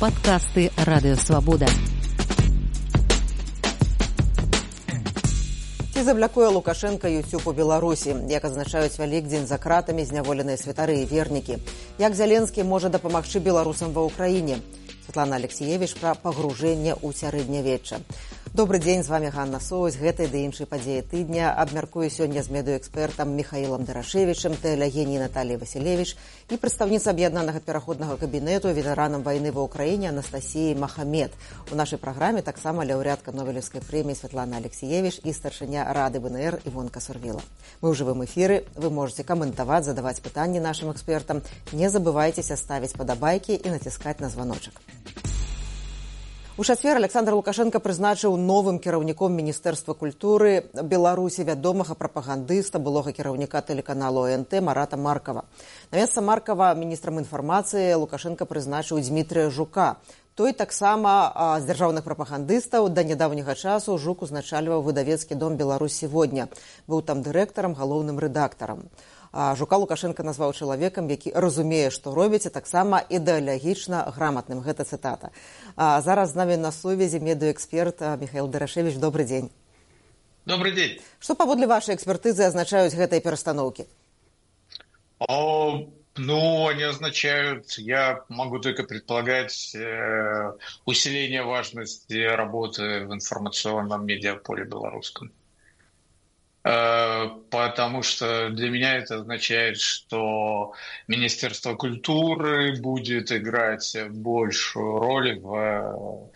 Падкасты радыёвабода. Ці заблякуе Лукашенко YouTube у Беларусі, як азначаюць вялікдзень за кратамі зняволеныя святары і вернікі. Як Зяленскі можа дапамагчы беларусам ва ўкраіне. Светлана Алексеевич пра пагружэнне ў сярэднявечча. Добры дзень з вами Ганна Соусь гэтай ды іншай падзеі тыдня абмяркую сёння з медыэкспертам михаилам дарашевічым тэлегеній Натальей Васілевич і прадстаўніца аб'яднанага пераходнага кабінету ветэранам вайны ва ўкраіне Анастасіі Махамед. У нашай праграме таксама ляўрядка новелевскай прэміі Святлана Алексеевич і старшыня рады ВНР Івонка Сурвіла. Мы ў жывым эфіры вы можете каментаваць, задаваць пытанні нашым экспертам. Не забывайцеся ставіць падабайкі і націскаць на званочак. У чацвер александр лукашенко прызначыў новым кіраўніком міністэрства культуры беларусі вядомага прапагандыста былога кіраўніка тэлеканалу нт марата маркова на месца маркова міністрам інфармацыі лукашенко прызначыў дмітрия жука той таксама з дзяржаўных прапагандыстаў да нядаўняга часу жук узначальваў выдавецкі дом беларусь сегодня быў там дырэктарам галоўным рэдактарам Жука лукашенко назваў чалавекам які разумее што робіце таксама ідэалагічна граматным. Гэта цытата. Зараз з намі на сувязі медыэксперт михаил дарашевич добрый дзень. Добрый день што паводле вашай экспертызы азначаюць гэтай перастаноўкі? Ну, они означают, я могу только предполагать э, усиление важности работы в информационном медиаполе белорусском. Э, потому что для меня это означает, что Министерство культуры будет играть большую роль в,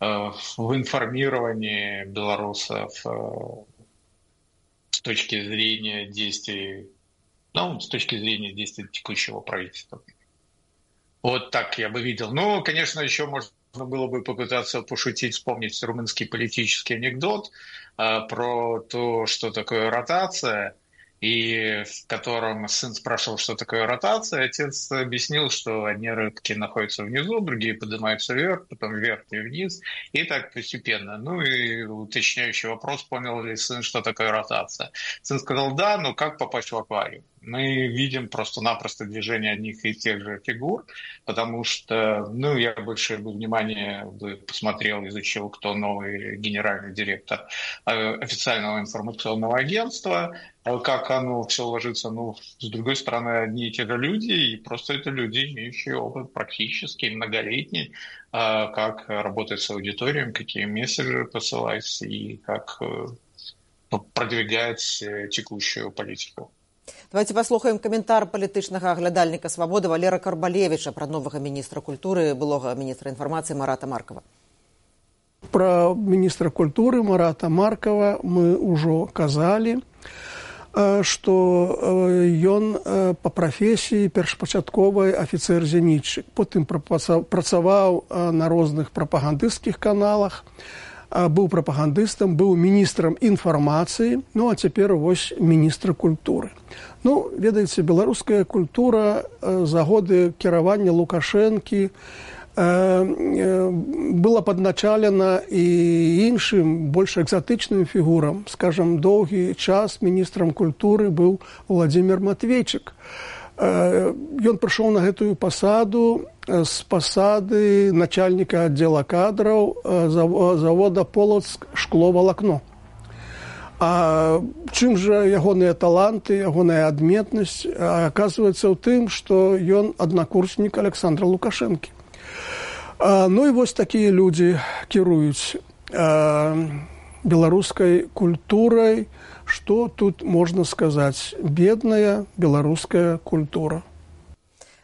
э, в информировании белорусов э, с точки зрения действий, ну, с точки зрения действий текущего правительства. Вот так я бы видел. Ну, конечно, еще можно было бы попытаться пошутить, вспомнить румынский политический анекдот – Э, про то, что такое ротация, и в котором сын спрашивал, что такое ротация, отец объяснил, что одни рыбки находятся внизу, другие поднимаются вверх, потом вверх и вниз, и так постепенно. Ну и уточняющий вопрос, понял ли сын, что такое ротация. Сын сказал, да, но как попасть в аквариум? Мы видим просто-напросто движение одних и тех же фигур, потому что, ну, я больше бы внимание посмотрел, изучил, кто новый генеральный директор э, официального информационного агентства, а как оно все ложится, ну, с другой стороны, одни и те же люди, и просто это люди, имеющие опыт практически многолетний, э, как работать с аудиторией, какие месседжи посылать и как э, продвигать текущую политику. Давайте паслухаем каментар палітычнага аглядальніка свабоды валера карбалевича пра новага міністра культуры былога міністра інфармацыі марата маркова пра міністра культуры марата маркова мы ўжо казалі што ён па прафесіі першапачатковай афіцэр зенітчык. Потым працаваў на розных прапагандысцкіх каналах быў прапагандыстам быў міністрам інфармацыі ну а цяпер вось міністра культуры ну ведаеце беларуская культура за годы кіравання лукашэнкі была падначалена і іншым больш экзатычным фігурам. Скажем доўгі час міністрам культуры быў владимир матвейчык. Ён прыйшоў на гэтую пасаду з пасады начальніка аддзела кадраў завода полацк шкловалакно А чым жа ягоныя таланты ягоная адметнасць аказваецца ў тым што ён аднакурснік александра лукашэнкі. Ну і вось такія людзі кіруюць беларускай культурай. Что тут можна сказаць? Бедная беларуская культура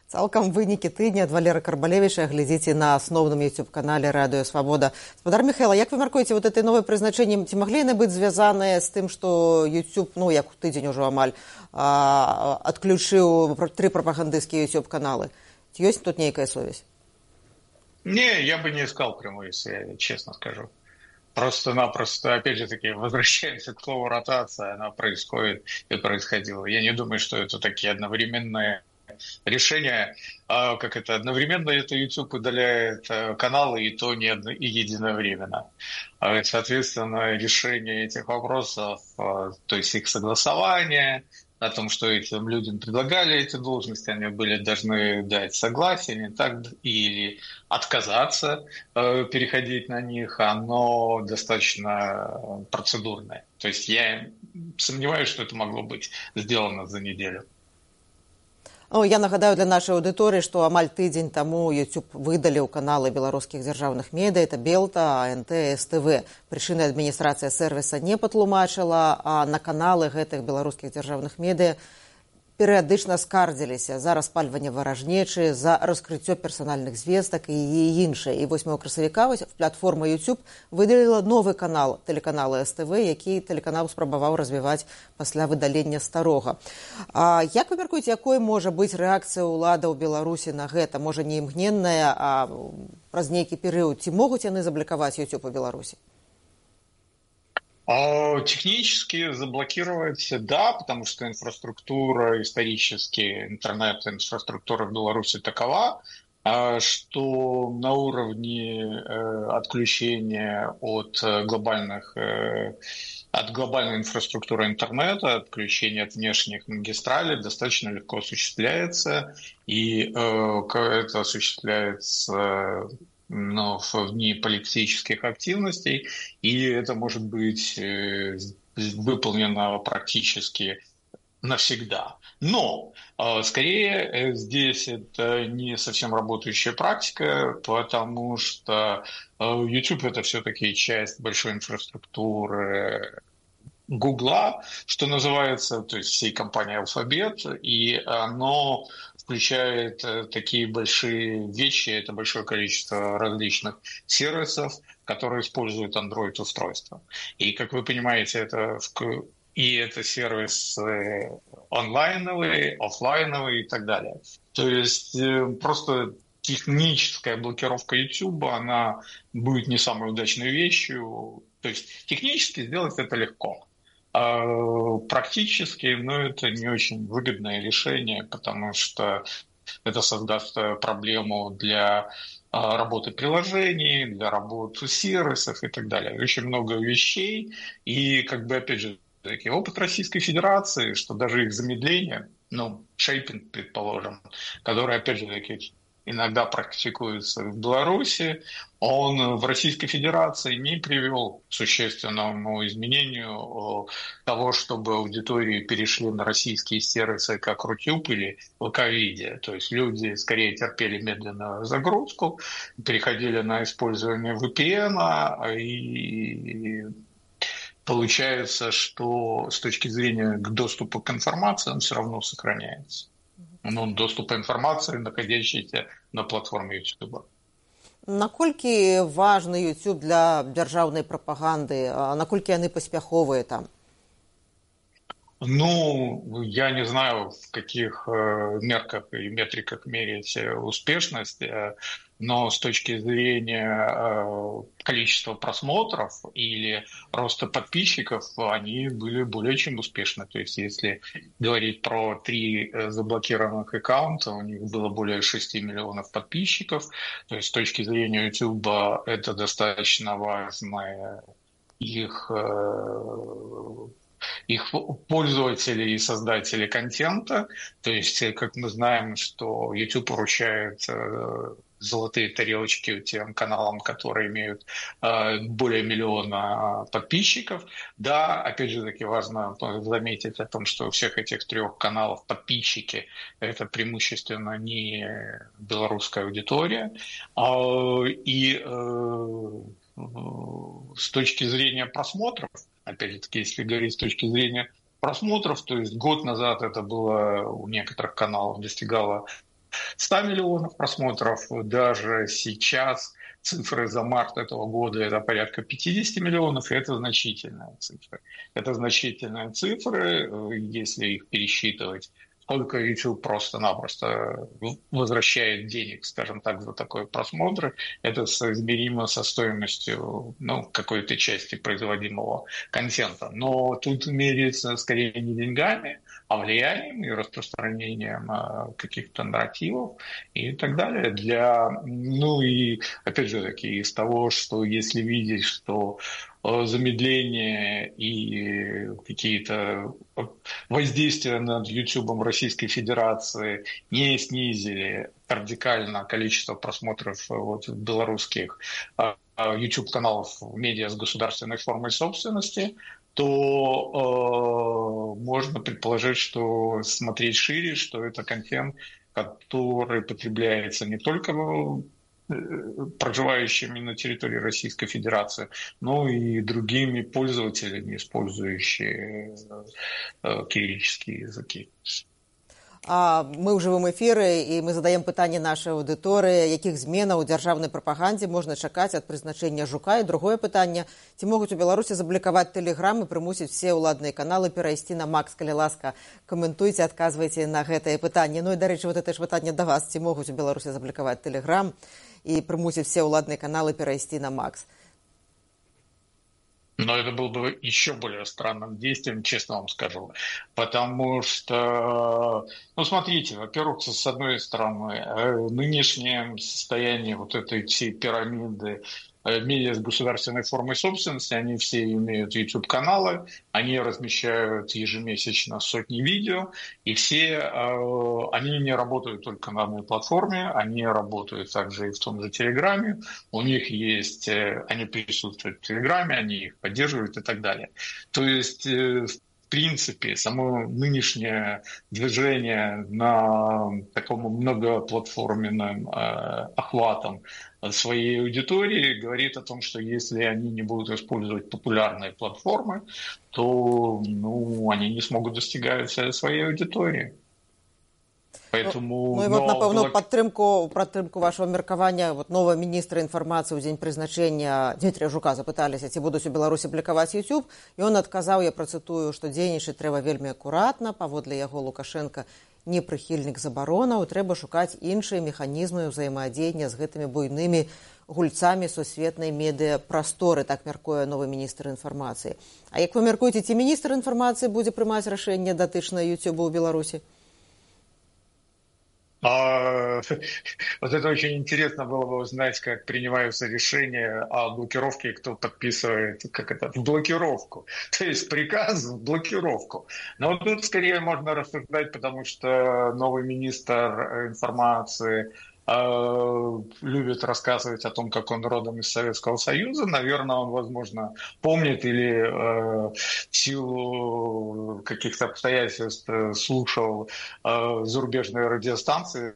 цалкам вынікі тыдня ад валера карбалевіча глядзіце на асноўным youtube канале радыё свабода спадар михайла як вы мяркуеце вот этой новой прызначэннем ці маглі яны быць звязаныя з тым што youtube ну як у тыдзень ужо амаль адключыў тры прапагандысцкія youtube каналы ці ёсць тут нейкая сувязь? Не я бы не искал прямую связь честно скажу. Просто-напросто, опять же таки, возвращаемся к слову ротация, она происходит и происходила. Я не думаю, что это такие одновременные решения, а как это одновременно это YouTube удаляет э, каналы и то не и единовременно. А соответственно, решение этих вопросов, э, то есть их согласование, о том, что этим людям предлагали эти должности, они были должны дать согласие, так, или отказаться э, переходить на них, оно достаточно процедурное. То есть я сомневаюсь, что это могло быть сделано за неделю. Ну, я нагадаю для нашай аўдыторыі, што амаль тыдзень таму YouTube выдаліў каналы беларускіх дзяржаўных медыя, это Белта, АНТ, СТВ. Прычыны адміністрацыя сервіса не патлумачыла, а на каналы гэтых беларускіх дзяржаўных медыя перыядычна скардзіліся за распальванне варажнечы за раскрыццё персанальных звестак і іншае. І 8 красавіка платформа youtube выдаліла новы канал тэлеканала ств які тэлеканал спрабаваў развіваць пасля выдалення старога. А як вы мяркуеце якой можа быць рэакцыя ўлада ў беларусі на гэта? Можа не імгненная а праз нейкі перыяд? Ці могуць яны заблікаваць youtube у беларусі технически заблокировать, да, потому что инфраструктура, исторически интернет-инфраструктура в Беларуси такова, а, что на уровне э, отключения от глобальных э, от глобальной инфраструктуры интернета, отключения от внешних магистралей достаточно легко осуществляется, и э, это осуществляется но в дни политических активностей, и это может быть э, выполнено практически навсегда. Но э, скорее э, здесь это не совсем работающая практика, потому что YouTube это все-таки часть большой инфраструктуры Гугла, что называется, то есть всей компании Алфабет, и оно включает э, такие большие вещи, это большое количество различных сервисов, которые используют Android-устройства. И, как вы понимаете, это и это сервисы онлайновые, офлайновые и так далее. То есть э, просто техническая блокировка YouTube, она будет не самой удачной вещью. То есть технически сделать это легко. А практически, ну, это не очень выгодное решение, потому что это создаст э, проблему для а, работы приложений, для работы сервисов и так далее. Очень много вещей. И, как бы, опять же, такие опыт Российской Федерации, что даже их замедление, ну, шейпинг, предположим, который, опять же, таки иногда практикуется в Беларуси, он в Российской Федерации не привел к существенному изменению того, чтобы аудитории перешли на российские сервисы, как Рутюб или Лаковидия. То есть люди скорее терпели медленную загрузку, переходили на использование VPN, и получается, что с точки зрения доступа к информации он все равно сохраняется ну, доступа інфармацыі находящейся на платформе YouTube. Наколькі важны YouTube для дзяржаўнай прапаганды, наколькі яны паспяховыя там? Ну, я не знаю, в каких э, мерках и метриках мерить успешность, э, но с точки зрения э, количества просмотров или роста подписчиков, они были более чем успешны. То есть, если говорить про три заблокированных аккаунта, у них было более 6 миллионов подписчиков. То есть, с точки зрения YouTube, это достаточно важная их их пользователи и создатели контента. То есть, э, как мы знаем, что YouTube поручает э, золотые тарелочки тем каналам, которые имеют э, более миллиона подписчиков. Да, опять же таки важно заметить о том, что у всех этих трех каналов подписчики это преимущественно не белорусская аудитория. Э, и э, с точки зрения просмотров, опять-таки, если говорить с точки зрения просмотров, то есть год назад это было у некоторых каналов достигало 100 миллионов просмотров, даже сейчас цифры за март этого года это порядка 50 миллионов, и это значительные цифры. Это значительные цифры, если их пересчитывать сколько YouTube просто-напросто возвращает денег, скажем так, за такой просмотр, это соизмеримо со стоимостью ну, какой-то части производимого контента. Но тут меряется скорее не деньгами, а влиянием и распространением а, каких-то нарративов и так далее. Для, ну и опять же таки из того, что если видеть, что замедления и какие-то воздействия над YouTube Российской Федерации не снизили радикально количество просмотров вот, белорусских YouTube-каналов медиа с государственной формой собственности, то э, можно предположить, что смотреть шире, что это контент, который потребляется не только э, проживающими на территории Российской Федерации, но и другими пользователями, использующими э, кириллические языки. мы ў жывым эфіры і мы задаем пытанне нашай аўдыторыі якіх зменаў у дзяржаўнай прапагандзе можна чакаць ад прызначэння жука і другое пытанне ці могуць у беларусі заблікаваць тэлеграм і прымусіць все ўладныя каналы перайсці на макс калі ласка каментуйце адказвайце на гэтае пытанне ну і дарэчы вот это ж пытанне да вас ці могуць у беларусі заблікаваць тэлеграм і прымусіць все ўладныя каналы перайсці на макс Но это было бы еще более странным действием, честно вам скажу. Потому что, ну, смотрите, во-первых, с одной стороны, э, нынешнее состояние вот этой всей пирамиды медиа с государственной формой собственности, они все имеют YouTube-каналы, они размещают ежемесячно сотни видео, и все э, они не работают только на одной платформе, они работают также и в том же Телеграме, у них есть, э, они присутствуют в Телеграме, они их поддерживают и так далее. То есть в принципе, само нынешнее движение на таком многоплатформенном э, охватом своей аудитории говорит о том, что если они не будут использовать популярные платформы, то ну, они не смогут достигать своей аудитории. Поэтому, ну, ну, вот, напэўна была... падтрымку падтрымку вашего меркавання вот нового міністра інфармацыі ў дзень прызначэння Дмітрия жука запыталіся ці будуць у беларусі блякаваць youtube і он адказаў я працытую што дзейнічаць трэба вельмі акуратна паводле яго лукашенко не прыхільнік забаронаў трэба шукаць іншыя механізмы ўзаемадзеяння з гэтымі буйнымі гульцамі сусветнай медыа прасторы так мяркуе новы міністр інфармацыі. А як вы мяркуеце ці міністр інфармацыі будзе прымаць рашэнне датычна youtube у беларусі А, вот это очень интересно было бы узнать, как принимаются решения о блокировке, кто подписывает как это, блокировку. То есть приказ в блокировку. Но тут скорее можно рассуждать, потому что новый министр информации любит рассказывать о том, как он родом из Советского Союза. Наверное, он, возможно, помнит или э, в силу каких-то обстоятельств слушал э, зарубежные радиостанции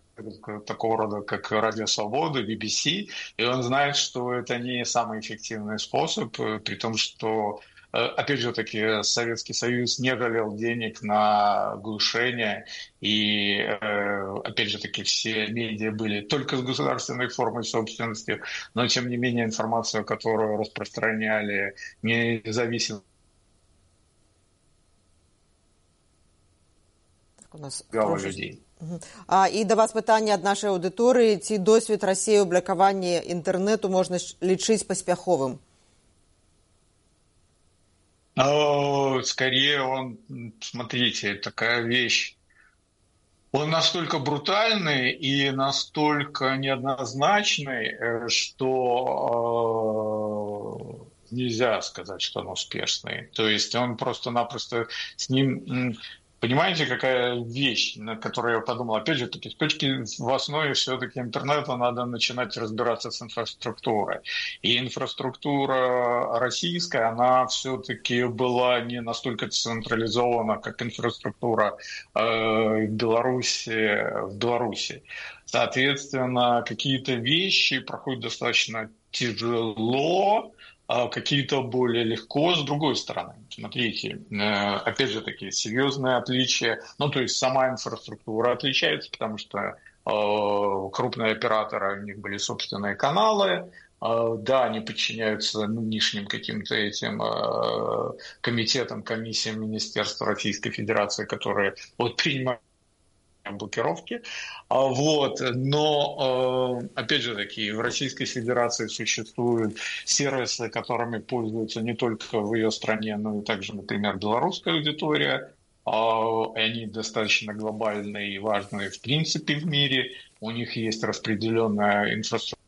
такого рода, как Радио Свобода, BBC, и он знает, что это не самый эффективный способ, э, при том, что опять же таки, Советский Союз не жалел денег на глушение, и, э, опять же таки, все медиа были только с государственной формой собственности, но, тем не менее, информацию, которую распространяли независимо у нас людей. А, і да вас пытанне ад нашай аўдыторыі ці досвед рассею блякавання інтэрнэту можна лічыць паспяховым ну, скорее он, смотрите, такая вещь. Он настолько брутальный и настолько неоднозначный, э, что э, нельзя сказать, что он успешный. То есть он просто-напросто с ним Понимаете, какая вещь, на которую я подумал? Опять же, таки, с точки в основе все-таки интернета надо начинать разбираться с инфраструктурой. И инфраструктура российская, она все-таки была не настолько централизована, как инфраструктура э, Беларуси, в Беларуси. Соответственно, какие-то вещи проходят достаточно тяжело, какие-то более легко с другой стороны. Смотрите, э, опять же таки, серьезное отличие, ну то есть сама инфраструктура отличается, потому что э, крупные операторы, у них были собственные каналы, э, да, они подчиняются нынешним каким-то этим комитетам, комиссиям Министерства Российской Федерации, которые вот принимают блокировки. А, вот. Но, э, опять же таки, в Российской Федерации существуют сервисы, которыми пользуются не только в ее стране, но и также, например, белорусская аудитория. А, они достаточно глобальные и важные в принципе в мире. У них есть распределенная инфраструктура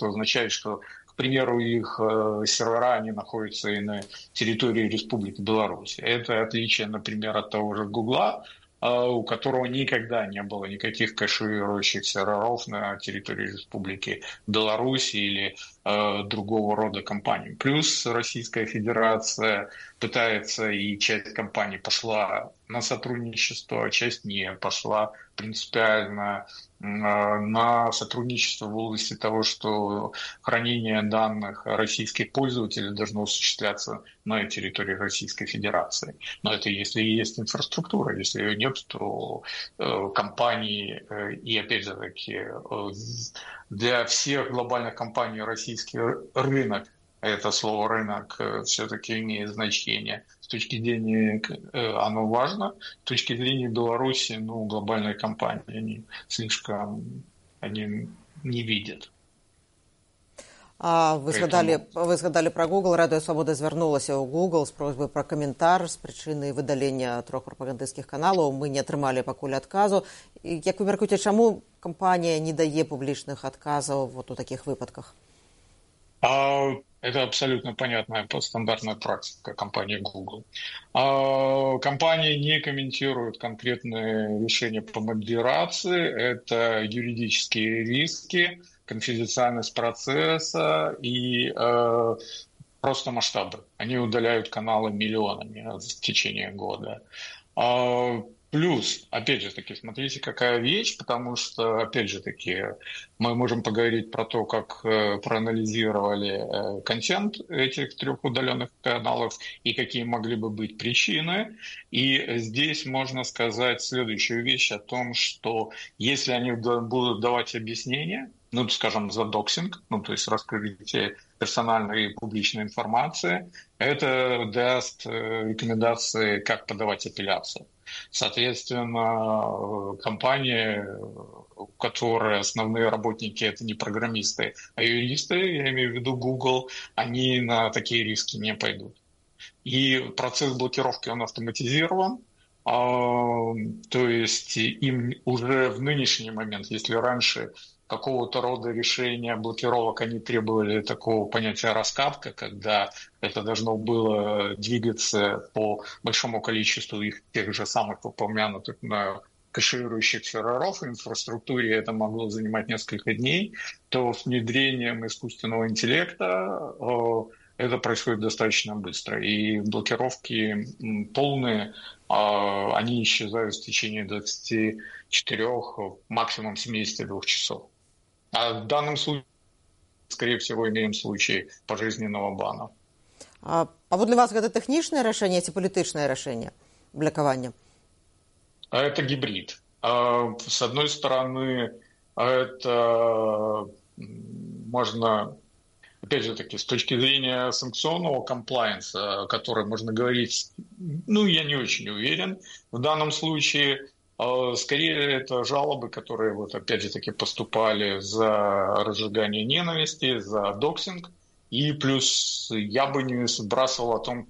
что означает, что К примеру, их э, сервера, они находятся и на территории Республики Беларусь. Это отличие, например, от того же Гугла, а, у которого никогда не было никаких кэширующих серверов на территории Республики Беларусь или э, другого рода компаний. Плюс Российская Федерация пытается, и часть компаний пошла на сотрудничество, а часть не пошла принципиально а, на сотрудничество в области того, что хранение данных российских пользователей должно осуществляться на территории Российской Федерации. Но это если есть инфраструктура, если ее нет, то э, компании, э, и опять же таки, э, для всех глобальных компаний российский рынок это слово рынок э, все-таки имеет значение. С точки зрения э, оно важно, с точки зрения Беларуси, ну, глобальные компании, они слишком они не видят. А вы згадалі вы згадалі пра Google радыё свабода звярнулася ў Google з просьбай пра каментар з прычыны выдалення трох прапагандысцкіх каналаў мы не атрымалі пакуль адказу як вы мяркуеце чаму кампанія не дае публічных адказаў вот у такіх выпадках а, это абсолютно понятная стандартная практика компании Google. А, компании не комментируют конкретные решения по модерации. Это юридические риски, конфиденциальность процесса и э, просто масштабы. Они удаляют каналы миллионами в течение года. Плюс, опять же таки, смотрите, какая вещь, потому что, опять же таки, мы можем поговорить про то, как э, проанализировали э, контент этих трех удаленных каналов и какие могли бы быть причины. И здесь можно сказать следующую вещь о том, что если они будут давать объяснения, ну, скажем, за доксинг, ну, то есть раскрытие персональной и публичной информации, это даст э, рекомендации, как подавать апелляцию. Соответственно, компании, у которой основные работники это не программисты, а юристы, я имею в виду Google, они на такие риски не пойдут. И процесс блокировки, он автоматизирован, а, то есть им уже в нынешний момент, если раньше какого-то рода решения блокировок, они требовали такого понятия раскатка, когда это должно было двигаться по большому количеству их тех же самых упомянутых на кэширующих серверов инфраструктуре это могло занимать несколько дней, то с внедрением искусственного интеллекта это происходит достаточно быстро. И блокировки полные, а, они исчезают в течение 24, максимум 72 часов. А в данном случае, скорее всего, имеем случай пожизненного бана. А, а вот для вас это техничное решение, ці політичне решение блокування? Это гибрид. А, с одной стороны, это можно, опять же таки, с точки зрения санкционного комплайенса, о котором можно говорить, ну, я не очень уверен. В данном случае а, скорее, это жалобы, которые, вот опять же таки, поступали за разжигание ненависти, за доксинг. И плюс я бы не сбрасывал о том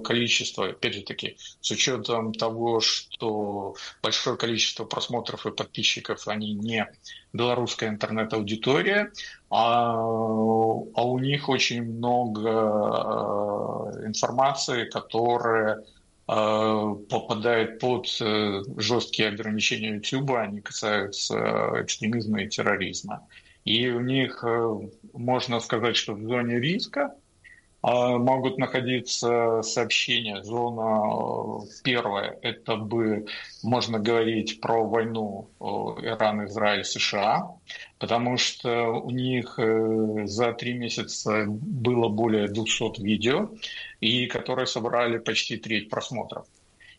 количество, опять же таки, с учетом того, что большое количество просмотров и подписчиков, они не белорусская интернет-аудитория, а, а у них очень много э, информации, которая Э, попадает под э, жесткие ограничения YouTube, они касаются экстремизма и терроризма. И у них, э, можно сказать, что в зоне риска могут находиться сообщения. Зона первая – это бы, можно говорить про войну Иран, Израиль, США, потому что у них за три месяца было более 200 видео, и которые собрали почти треть просмотров.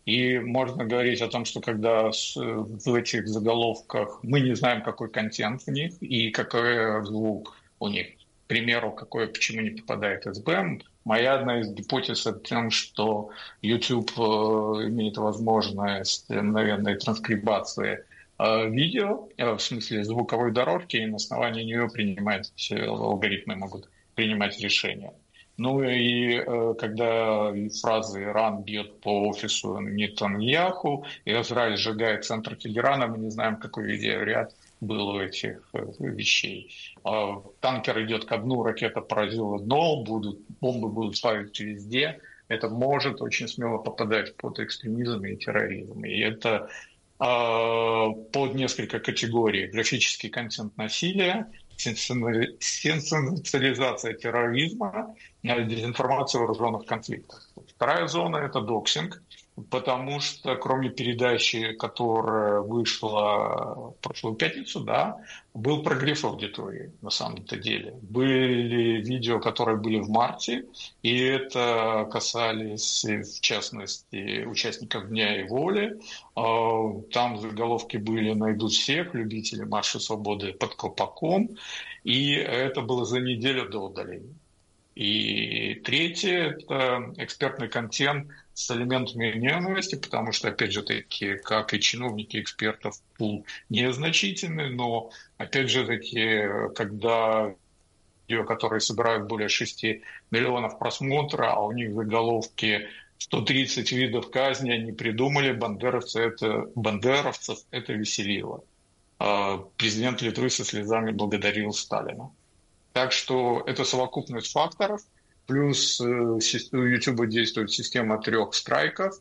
И можно говорить о том, что когда в этих заголовках мы не знаем, какой контент в них и какой звук у них. Примеру, какое, почему не попадает СБМ. Моя одна из гипотез о том, что YouTube э, имеет возможность мгновенной транскрибации э, видео, э, в смысле звуковой дорожки, и на основании нее принимать алгоритмы могут принимать решения. Ну и э, когда фразы «Иран бьет по офису Нетаньяху», и Израиль сжигает центр Тегерана, мы не знаем, какой видеоряд было этих э, вещей. А танкер идет ко дну, ракета поразила дно, будут, бомбы будут ставить везде. Это может очень смело попадать под экстремизм и терроризм. И это э, под несколько категорий. Графический контент насилия, сенсационализация терроризма, дезинформация вооруженных конфликтов. Вторая зона – это доксинг – потому что кроме передачи, которая вышла в прошлую пятницу, да, был прогресс аудитории на самом-то деле. Были видео, которые были в марте, и это касались, в частности, участников Дня и воли. А, там заголовки были «Найдут всех», «Любители марша свободы под колпаком», и это было за неделю до удаления. И третье – это экспертный контент с элементами ненависти, потому что, опять же таки, как и чиновники экспертов, пул незначительный, но, опять же таки, когда видео, которые собирают более 6 миллионов просмотра, а у них заголовки 130 видов казни они придумали, бандеровцы это, бандеровцев это веселило. А президент Литвы со слезами благодарил Сталина. Так что это совокупность факторов, плюс э, у YouTube действует система трех страйков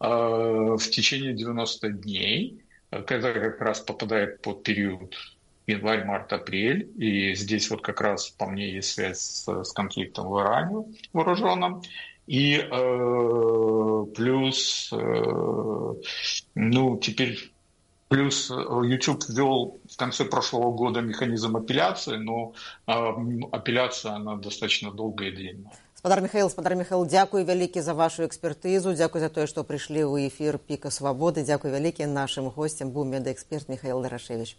э, в течение 90 дней. Это как раз попадает под период январь, март, апрель. И здесь вот как раз по мне есть связь с, с конфликтом в Иране вооруженным. И э, плюс, э, ну, теперь Плюс э, YouTube ввел в конце прошлого года механизм апелляции, но э, апелляция она достаточно долгая и длинная. Спадар Михаил, спадар Михаил, дякую вялікі за вашу экспертызу, дзякуй за тое, што прыйшлі ў эфір піка свабоды, дзякуй вялікі нашым госцям быў медэксперт Михаил Дарашевич.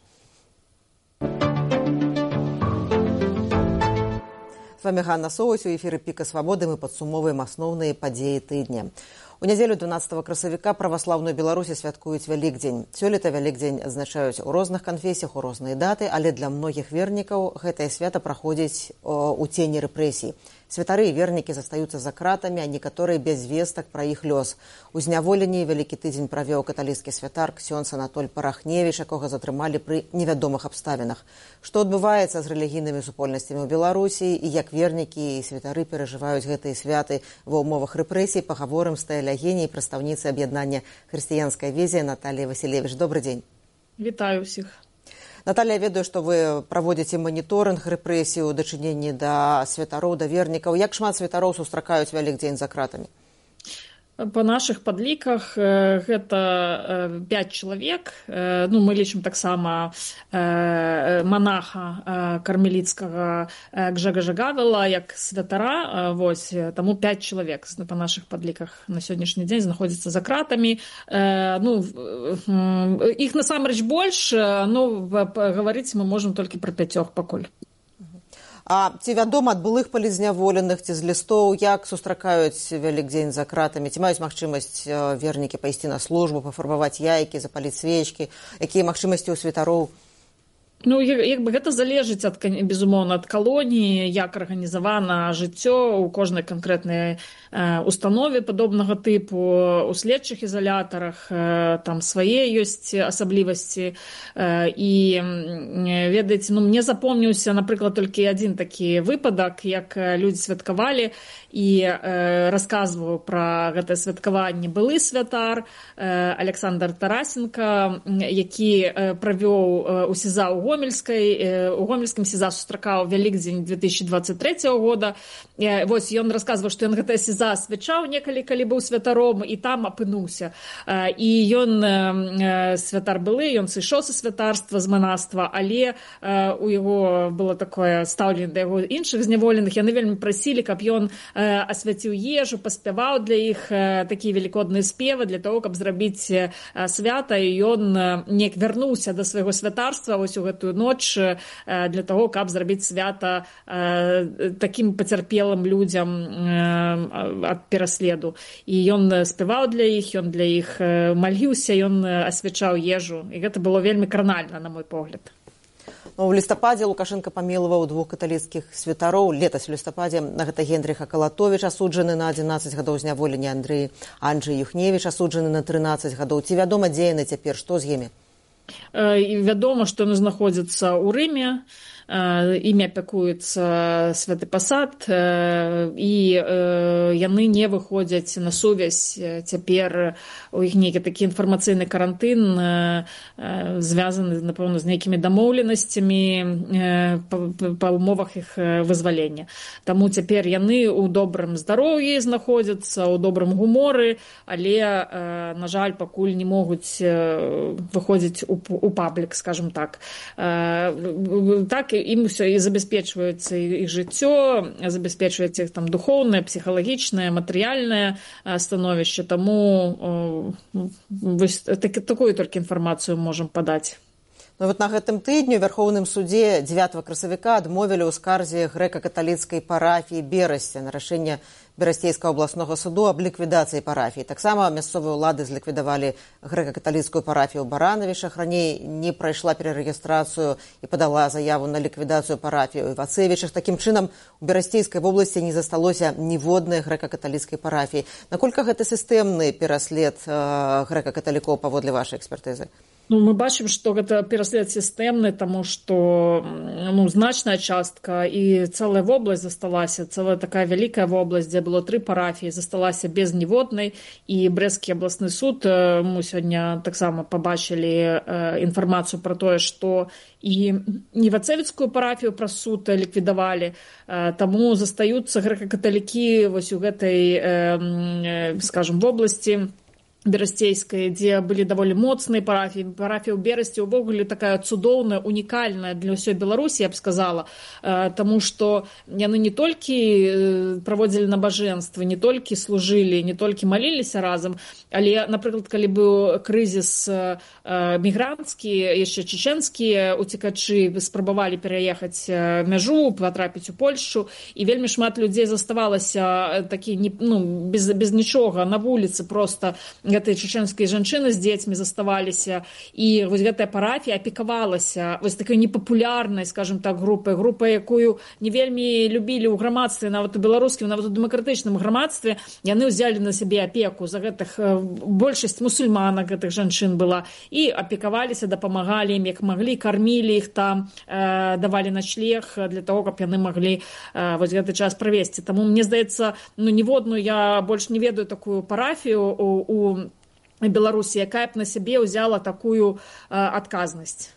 С вами Ганна Соусь у эфіры піка свабоды мы падсумоўваем асноўныя падзеі тыдня. У нядзелю 12 красавіка праваслаўную беларусі святкуюць вялікдзень. Сёлета вялікдзень адзначаюць у розных канфесіях у розныя даты але для многіх вернікаў гэтае свята праходзіць у цені рэпрэсій Святары і вернікі застаюцца за кратамі, а некаторыя без вестак пра іх лёс. У зняволенні вялікі тыдзень правёў каталіцкі святар ксёнц Анатоль Парахневіч, якога затрымалі пры невядомых абставінах. Што адбываецца з рэлігійнымі супольнасцямі ў Беларусі і як вернікі і святары перажываюць гэтыя святы ва ўмовах рэпрэсій, пагаворым з тэалягеній прадстаўніцы аб'яднання хрысціянскай візія Наталія Васілевич. добрый дзень. Вітаю ўсіх. Наталья ведаю што вы праводзіце маніторынг рэпрэсію ў дачыненні да святароў да вернікаў як шмат святароў сустракаюць вялік дзень за кратамі по наших падліках гэта 5 чалавек. Ну мы лічым таксама манаха кармеліцкага гжага жагавела як святара. Вось таму 5 чалавек па наших падліках на сённяшні дзень знаходзіцца за кратамі. Ну іх насамрэч больш ну гаварыць мы можемм толькі пра пяцёх пакуль А ці вядома ад былых палізняволеных ці з лістоў як сустракаюць вялікдзень за кратамі ці маюць магчымасць вернікі пайсці на службу пафарбаваць яйкі запаліць свечкі якія магчымасці ў святароў Ну як бы гэта залежыць ад безумоўна ад калоніі як арганізавана жыццё ў кожнай канкрэтнай установе падобнага тыпу у следчых ізалятарах там свае ёсць асаблівасці. І ведаеце ну мне запомніўся напрыклад толькі адзін такі выпадак як людзі святкавалі і расказваў пра гэтае святкаванне. Былы святар александр тарасенко які правёў у сеза у гомельскай у гомельскім сеза сустракаў вялікдзень 2023 года. Вось ён расказваў што ён гэтае сеза засвячаў некалі калі быў святаром і там апынуўся і ён святар былы ён сышоў са святарства з манаства але у яго было такое стаўленне да яго іншых зняволеных яны вельмі прасілі каб ён асвяціў ежу паспяваў для іх такія велікодныя спевы для того каб зрабіць свята і ён неяк вярнуўся да свайго святарства. Вось у гэтую ноч для того каб зрабіць свята такім пацярпелым людзям ад пераследу і ён спяваў для іх ён для іх маліўся ён асвячаў ежу. І гэта было вельмі кранальна на мой погляд. У ну, лістападзе лукашенко памілаваў двух каталіцкіх святароў летась у лістападзе на гэта генрыха калатович асуджаны на 11 гадоў зняволення Андрэй Анджей юхневич асуджаны на 13 гадоў ці вядома дзе яны цяпер што з імі і вядома што яны знаходзяцца ў рыме імя пякуецца святы пасад і яны не выходзяць на сувязь цяпер у іх нейкі такі інфармацыйны карантын звязаны напэўна з нейкімі дамоўленасцямі па умовах іх вызвалення таму цяпер яны ў добрым здароўі знаходзяцца ў добрым гуморы але на жаль пакуль не могуць выходзіць у паблік скажем так. Так ім все і забяспечваюцца іх жыццё забяспечваецца іх там духоўнае псіхалагічнае матэрыяльнае становішча таму вось так, такую толькі інфармацыю можам падаць Ну, вот на гэтым тыдню вярхоўным судзе 9 красавіка адмовілі ў скарзе грэка-каталіцкай парафіі берасця на рашэнне берасцейскага абласнога суду аб ліквідацыі парафіі таксама мясцовыя ўлады зліквідавалі грэка-каталіцкую парафію баранавішах раней не прайшла перарэгістрацыю і падала заяву на ліквідацыю парафію і вацэвічах такім чынам у берасцейскай вобласці не засталося ніводнай грэка-каталіцкай парафіі наколькі гэта сістэмны пераслед грэка-каталікоў паводле вашай экспертызы Ну, мы бачым што гэта пераслед сістэмны таму што ну, значная частка і цэлая вобласць засталася цэлая такая вялікая вобласць дзе было тры парафіі засталася без ніводнай і брэсцкі абласны суд мы сёння таксама пабачылі інфармацыю пра тое што і невацэвіцкую парафію праз суд ліквідавалі таму застаюцца грэка-каталікі вось у гэтай скажем вобласці берасцейскай дзе былі даволі моцныя парафіі парафія ў берасці ўвогуле такая цудоўная унікальная для ўсёй беларусі я б сказала таму што яны не толькі праводзілі набажэнствы не толькі служылі не толькі маліліся разам але напрыклад калі быў крызіс мігранцкі яшчэ чеченскія уцекачы спрабавалі пераехаць мяжу патрапіць у польшу і вельмі шмат людзей заставалася такі ну без без нічога на вуліцы просто гэтыя чеченскія жанчыны з дзецьмі заставаліся і вось гэтая парафія апекавалася вось такой непапулярнай скажем так групай група якую не вельмі любілі ў грамадстве нават у беларускім нават у дэмакратычным грамадстве яны ўзялі на сябе апеку за гэтых большасць мусульманак гэтых жанчын была і апекаваліся дапамагалі ім як маглі кармілі іх там э, давалі начлег для того каб яны маглі э, вось гэты час правесці. Таму мне здаецца ну ніводную я больш не ведаю такую парафію у, у беларусі якая б на сябе ўзяла такую адказнасць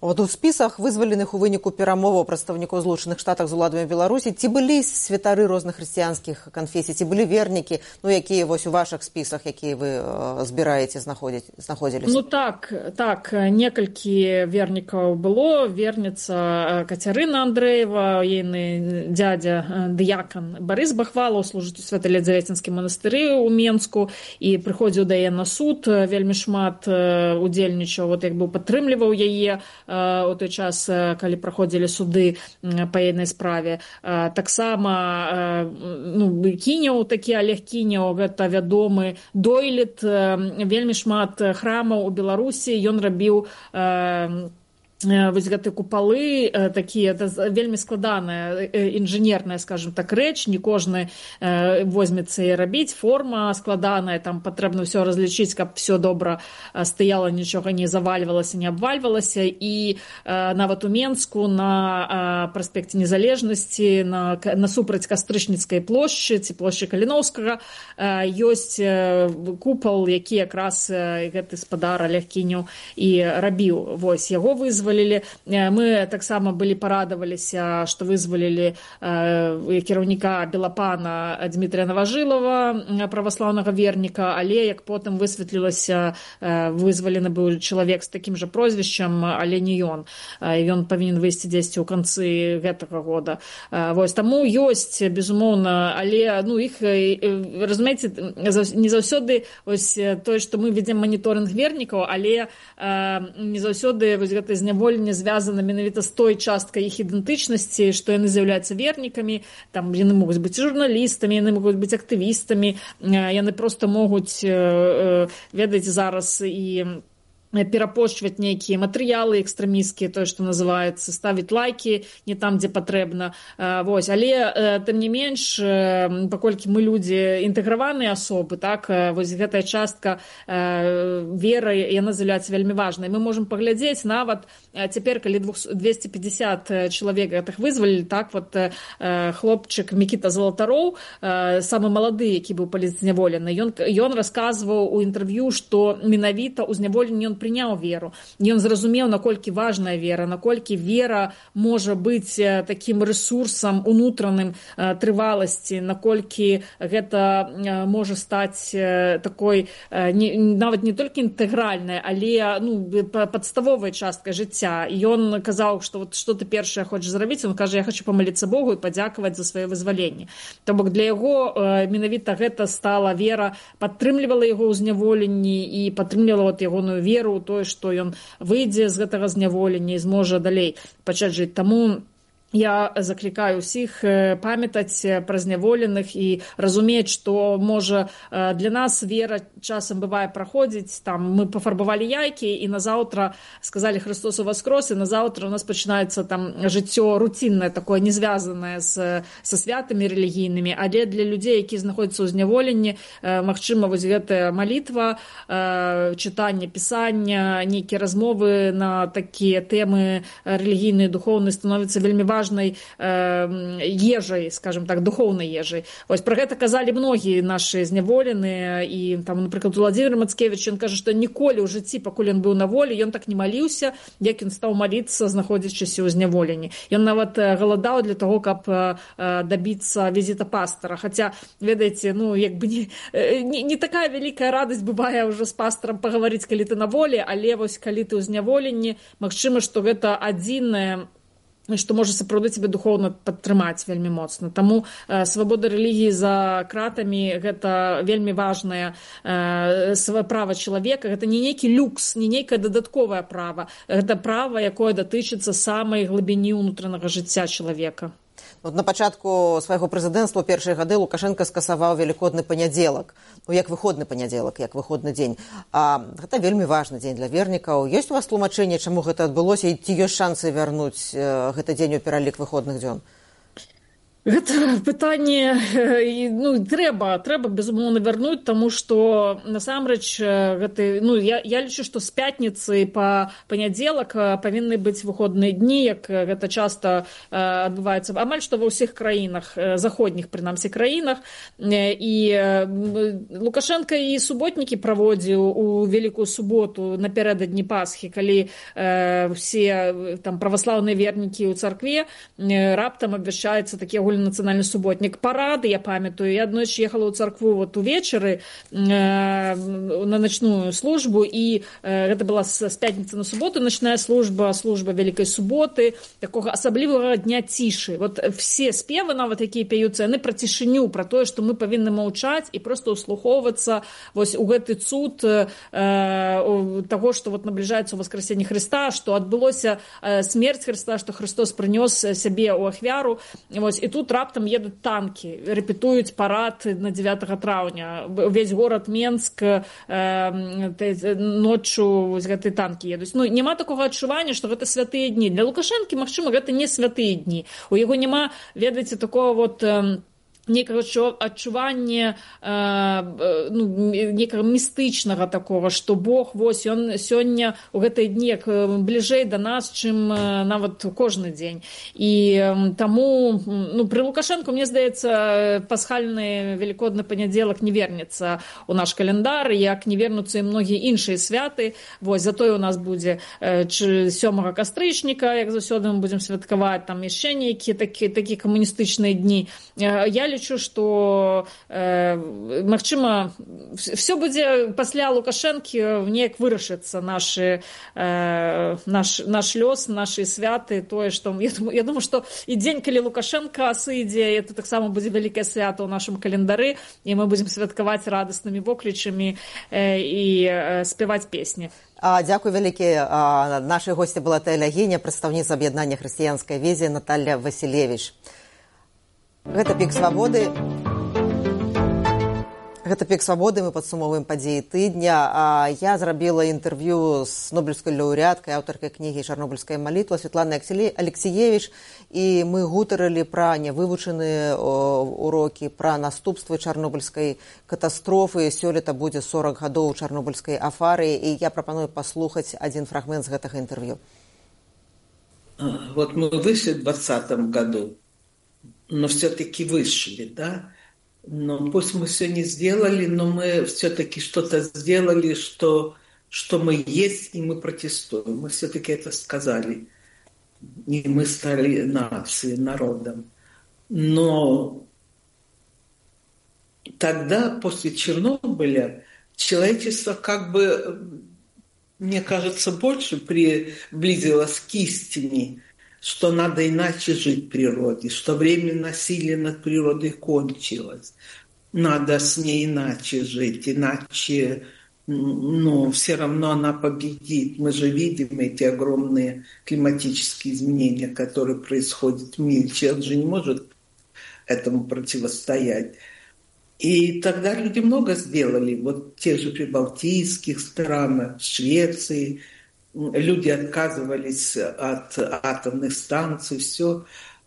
От у спісах вызваленых у выніку перамоваў прадстаўнікоў злучаных штатах з уладамі беларусі ці былі святары розных хрысціянскіх канфесій ці былі вернікі ну якія вось у вашых спісах якія вы э, збіраеце знаходзіць знаходзіліся ну так так некалькі вернікаў было. Верніца кацярына андрэева ейны дзядзя дыякан барыс бахвалаў служыць у святаледзавецінскім манастыры ў менску і прыходзіў дае на суд. Вельмі шмат удзельнічаў вот як бы падтрымліваў яе у той час калі праходзілі суды па ейнай справе. Таксама ну, кіняў такі алег кіняў гэта вядомы дойлет вельмі шмат храмаў у беларусі. Ён рабіў вось гэты купалы такія вельмі складаная інжынерная скажем так рэч не кожны возьмецца і рабіць форма складаная там патрэбна ўсё разлічыць каб все добра стаяла нічога не завальвалася не абвальвалася і нават у менску на праспекце незалежнасці на насупраць кастрычніцкай плошчы ці плошчы каліноўскага ёсць купал які якраз гэты спадар легкіню і рабіў вось яго вызвалі вызвалілі мы таксама былі парадаваліся што вызвалілі кіраўніка белапана дмітрия наважылава праваслаўнага верніка але як потым высветлілася вызвалены быў чалавек з такім жа прозвішчам але не ён ён павінен выйсці дзесьці ў канцы гэтага года. Вось таму ёсць безумоўна але ну іх разумееце не заўсёды ось тое што мы ведзем маніторинг вернікаў але не заўсёды вось гэта зняволенне зняволенне звязана менавіта з той часткай іх ідэнтычнасці што яны з'яўляюцца вернікамі там яны могуць быць журналістамі яны могуць быць актывістамі яны проста могуць ведаць зараз і перапошчваць нейкія матэрыялы экстрэміскія тое што называецца ставіць лайки не там дзе патрэбна вось але тым не менш паколькі мы людзі інтэграваныя асобы так вось гэтая частка веры яна з'яўляецца вельмі важнай мы можемм паглядзець нават цяпер калі 250 чалавек гэтых вызвалілі так вот хлопчык мікіта залатароў самы малады які быў палізняволены ён ён расказваў у інтэрв'ю што менавіта ўзняволенне ён прыняў веру ён зразумеў наколькі важная вера наколькі вера можа быць таким ресурсам унутраным трываласці наколькі гэта можа стаць такой не, нават не толькі інтэгральная але ну падставовая частка жыцця. Ён казаў что вот что ты першае хочаш зрабіць он кажа я хочу памаліцца богу і падзякаваць за сваё вызваленне то бок для яго менавіта гэта стала вера падтрымлівала яго ўзняволенні і падтрымлівала вот ягоную веру веру ў тое што ён выйдзе з гэтага зняволення і зможа далей пачаць жыць. Таму Я заклікаю ўсіх памятаць пра зняволеных і разумець, што можа для нас вера часам бывае праходзіць там мы пафарбавалі яйкі і назаўтра сказалі Христосу воскрос і назаўтра у нас пачынаецца там жыццё руціннае такое не звязанае з са святымі рэлігійнымі, але для людзей, які знаходзяцца ў зняволенні Мачыма вось гэтая малітва чытанне пісання нейкія размовы на такія тэмы рэлігійныя духоўныя становяцца вельмі важны важнай э, ежай скажем так духоўнай ежай. Ось про гэта казалі многія наши зняволеныя. І там напрыклад владимир мацкевич ён кажа что ніколі ў жыцці пакуль ён быў на волі ён так не маліўся як ён стаў маліцца знаходзячыся ў зняволенні. Ён нават галадаў для того каб дабіцца візіта пастора хотя ведаеце ну як бы не, не, не такая вялікая радасць бывае ўжо з пастором пагаварыць калі ты на волі але вось калі ты ў зняволенні Магчыма што гэта адзіная што можа сапраўды цябе духоўна падтрымаць вельмі моцна таму э, свабода рэлігіі за кратамі гэта вельмі важная э, свае права чалавека гэта не нейкі люкс не нейкае дадатковае права гэта права якое датычыцца самай глыбіні ўнутранага жыцця чалавека Вот на пачатку свайго прэзідэнцтва першыя гады лукашенко скасаваў велікодны панядзелак. Ну як выходны панядзелак як выходны дзень. А гэта вельмі важны дзень для вернікаў. Ёсць у вас тлумачэнне чаму гэта адбылося і ці ёсць шансы вярнуць э, гэты дзень у пералік выходных дзён гэта пытанне ну трэба трэба безумоўна вярнуць таму што насамрэч гэты ну я, я лічу што з пятніцы па панядзелак павінны быць выходныя дні як гэта часта адбываецца амаль што ва ўсіх краінах заходніх прынамсі краінах і лукашенко і суботнікі праводзіў у вялікую суботу напярэдадні пасхі калі все там праваслаўныя вернікі ў царкве раптам абвяшчаецца такі агульнанацыянальны суботнік парады я памятаю я аднойчы ехала ў царкву вот увечары э, на начную службу і э, гэта была з пятніцы на суботу начная служба служба вялікай суботы такога асаблівага дня цішы вот все спевы нават якія пяюцца яны пра цішыню пра тое што мы павінны маўчаць і просто ўслухоўвацца вось у гэты цуд э, таго што вот набліжаецца воскресенне Хрыста што адбылося э, смерць Хрыста што Христос прынёс сябе ў ахвяру. Вось і тут тут раптам едуць танкі рэпетуюць парад на 9 траўня. Увесь горад менск э, ноччу з гэтай танкі едуць. Ну няма такога адчування што гэта святыя дні. Для лукашэнкі магчыма гэта не святыя дні. У яго няма ведаеце такого вот э, некага адчуванне э, ну, некага містычнага такого что бог вось ён сёння у гэтай дні бліжэй да нас чым нават кожны дзень і таму ну при лукашенко мне здаецца пасхальны велікодны панядзелак не вернецца у наш календар як не вернуцца і многія іншыя святы. Вось затое у нас будзе сёмага кастрычніка як заўсёды мы будзем святкаваць там яшчэ нейкія такі такі камуністычныя дні я лічу что э, магчыма все будзе пасля лукашэнкі неяк вырашыцца наши э, наш наш лёс наши святы тое что я, я думаю что і дзень калі лукашенко сыдзе это таксама будзе вялікае свята ў нашым календары і мы будзем святкаваць радаснымі воклічамі э, і э, спяваць песні дзякуй вялікі нашай госці была тэлегіня прадстаўніца аб'яднання хрысціянскай візе Наталья Васілевич. Гэта пік свабоды. гэта пік свабоды мы падсумоўваем падзеі тыдня. А я зрабіла інтэрв'ю з нобелевскай лаўрэаткай аўтаркай кнігі чарнобыльская малітва Светлана алексеевич і мы гутарылі пра нявывучаныя урокі пра наступствы чарнобыльскай катастрофы. Сёлета будзе 40 гадоў чарнобыльскай афары. І я прапаную паслухаць адзін фрагмент з гэтага інтэрв'ю. Вот мы вышли в двадцатом году но все-таки вышли да но пусть мы все не сделали, но мы все-таки что-то сделали, что, что мы есть, и мы протестуем. Мы все-таки это сказали. И мы стали нацией, народом. Но тогда, после Чернобыля, человечество как бы, мне кажется, больше приблизилось к истине, что надо иначе жить в природе, что время насилия над природой кончилось. Надо с ней иначе жить, иначе ну, все равно она победит. Мы же видим эти огромные климатические изменения, которые происходят в мире. Человек же не может этому противостоять. И тогда люди много сделали. Вот те же прибалтийских странах, Швеции – люди отказывались от атомных станций, все.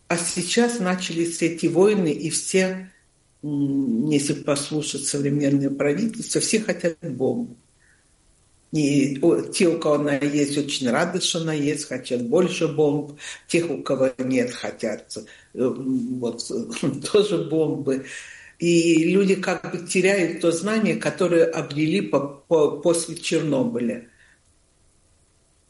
А сейчас начались эти войны, и все, если послушать современное правительство, все хотят бомбу. И те, у кого она есть, очень рады, что она есть, хотят больше бомб. Тех, у кого нет, хотят э, вот, тоже бомбы. И люди как бы теряют то знание, которое обрели по, по, после Чернобыля.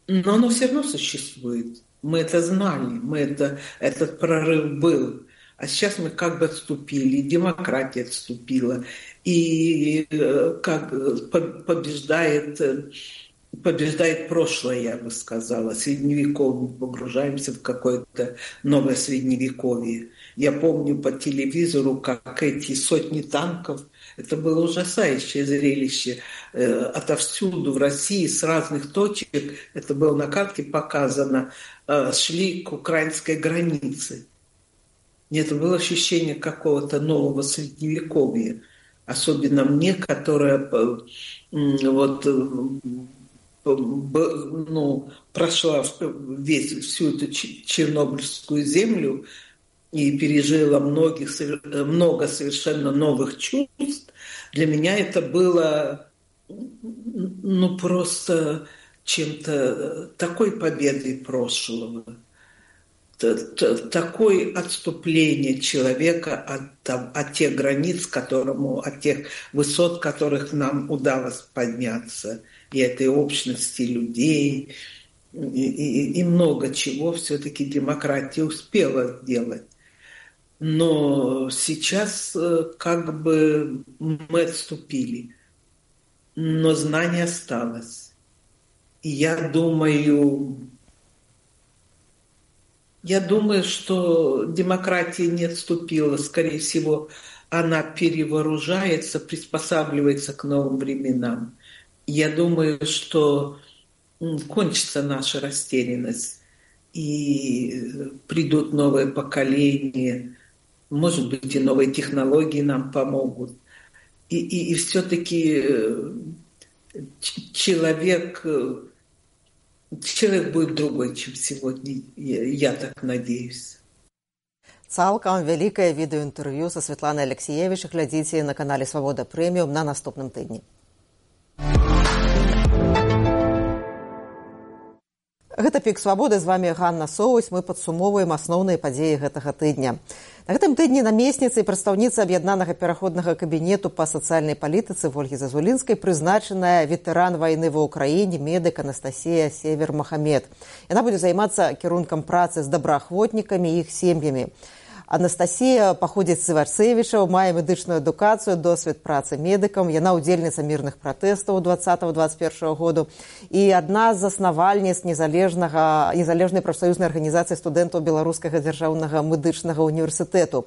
Но оно все равно существует. Мы это знали, мы это, этот прорыв был. А сейчас мы как бы отступили, демократия отступила, и как побеждает, побеждает прошлое, я бы сказала. Средневековье, погружаемся в какое-то новое средневековье. Я помню по телевизору, как эти сотни танков это было ужасающее зрелище. Э, отовсюду в России, с разных точек, это было на карте показано, э, шли к украинской границе. Это было ощущение какого-то нового средневековья. Особенно мне, которая э, вот, ну, прошла весь, всю эту чернобыльскую землю, и пережила многих, много совершенно новых чувств, для меня это было ну, просто чем-то такой победой прошлого, такое отступление человека от, от тех границ, которому, от тех высот, которых нам удалось подняться, и этой общности людей, и, и, и много чего все-таки демократия успела сделать. Но сейчас э, как бы мы отступили, но знание осталось. И я думаю, я думаю, что демократия не отступила. Скорее всего, она перевооружается, приспосабливается к новым временам. Я думаю, что кончится наша растерянность, и придут новые поколения, может быть, и новые технологии нам помогут. И, и, и все-таки э, человек, э, человек будет другой, чем сегодня, я, я так надеюсь. Цалкам вялікае відэоінтэрв'ю са Святланай Алексеевич глядзіце на канале Свабода прэміум на наступным тыдні. Гэта пік свабоды з вами Ганна Соусь мы падсумоўваем асноўныя падзеі гэтага тыдня. На гэтым тыдні намесніцы і прадстаўніца аб'яднанага пераходнага кабінету па сацыяльнай палітыцы Вольгі Зазулінскай прызначаная ветэран вайны ва ўкраіне медык Анастасія Север Махамед. Яна будзе займацца кірункам працы з добраахвотнікамі і іх сем'ямі. Анастасія паходзіць з Варсевічаў, мае медычную адукацыю, досвед працы медыкам. Яна ўдзельніца мірных пратэстаў 20-21 году і адна з заснавальніц незалежнага незалежнай прафсаюзнай арганізацыі студэнтаў беларускага дзяржаўнага медычнага універсітэту.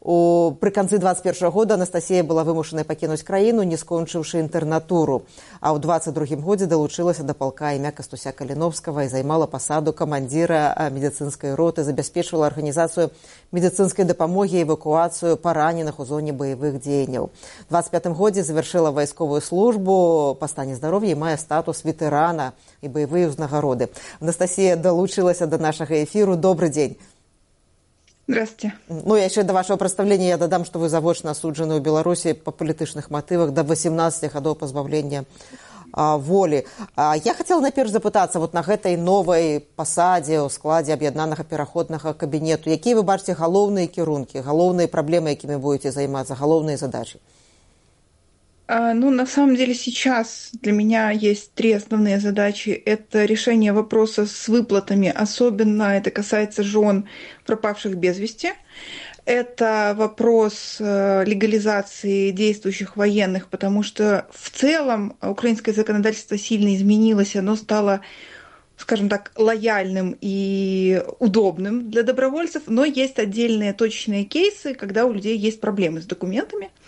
У пры канцы 21 года Анастасія была вымушаная пакінуць краіну, не скончыўшы інтэрнатуру. А ў 22 годзе далучылася да палка імя Кастуся Каліновскага і займала пасаду камандзіра медыцынскай роты, забяспечвала арганізацыю медыцынскай дапамогі і эвакуацыю параненых у зоне баявых дзеянняў. 25 годзе завяршыла вайсковую службу па стане здароўя і мае статус ветэрана і баявыя ўзнагароды. Анастасія далучылася да нашага эфіру добрый дзень. Здравствуйте. Ну, яшчэ да вашего прадстаўлення я дадам, што вы завочна асуджаны ў Беларусі па палітычных матывах да 18 гадоў пазбаўлення а, волі. Я хацела найперш запытацца вот на гэтай новай пасадзе ў складзе аб'яднанага пераходнага кабінету. Якія вы бачыце галоўныя кірункі, галоўныя праблемы, якімі будете займацца, галоўныя задачы? А, ну, на самом деле сейчас для меня есть три основные задачи. Это решение вопроса с выплатами, особенно это касается жен пропавших без вести. Это вопрос э, легализации действующих военных, потому что в целом украинское законодательство сильно изменилось, оно стало скажем так, лояльным и удобным для добровольцев, но есть отдельные точечные кейсы, когда у людей есть проблемы с документами –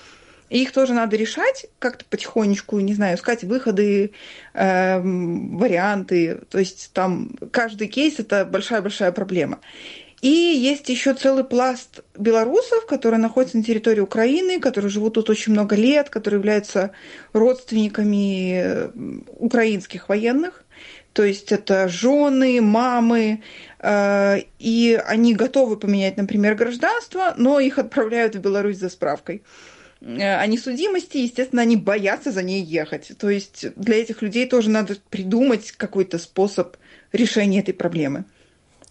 и их тоже надо решать как-то потихонечку, не знаю, искать выходы, э, варианты. То есть там каждый кейс это большая-большая проблема. И есть еще целый пласт белорусов, которые находятся на территории Украины, которые живут тут очень много лет, которые являются родственниками э, украинских военных. То есть это жены, мамы, э, и они готовы поменять, например, гражданство, но их отправляют в Беларусь за справкой. Э, о несудимости, естественно, они боятся за ней ехать. То есть для этих людей тоже надо придумать какой-то способ решения этой проблемы.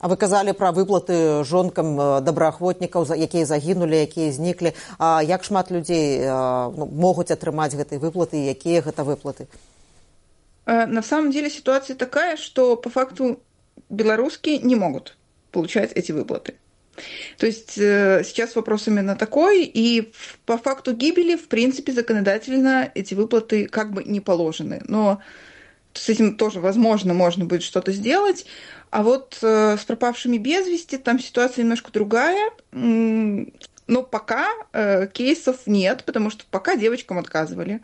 А вы казалі пра выплаты жонкам э, добраахвотнікаў якія загінулі якія зніклі а як шмат людзей э, ну, могуць атрымаць гэтай выплаты якія гэта выплаты на самом деле ситуация такая что по факту беларускі не могут получать эти выплаты то есть э, сейчас вопрос именно такой, и по факту гибели, в принципе, законодательно эти выплаты как бы не положены. Но с этим тоже, возможно, можно будет что-то сделать. А вот э, с пропавшими без вести там ситуация немножко другая. Но пока э, кейсов нет, потому что пока девочкам отказывали.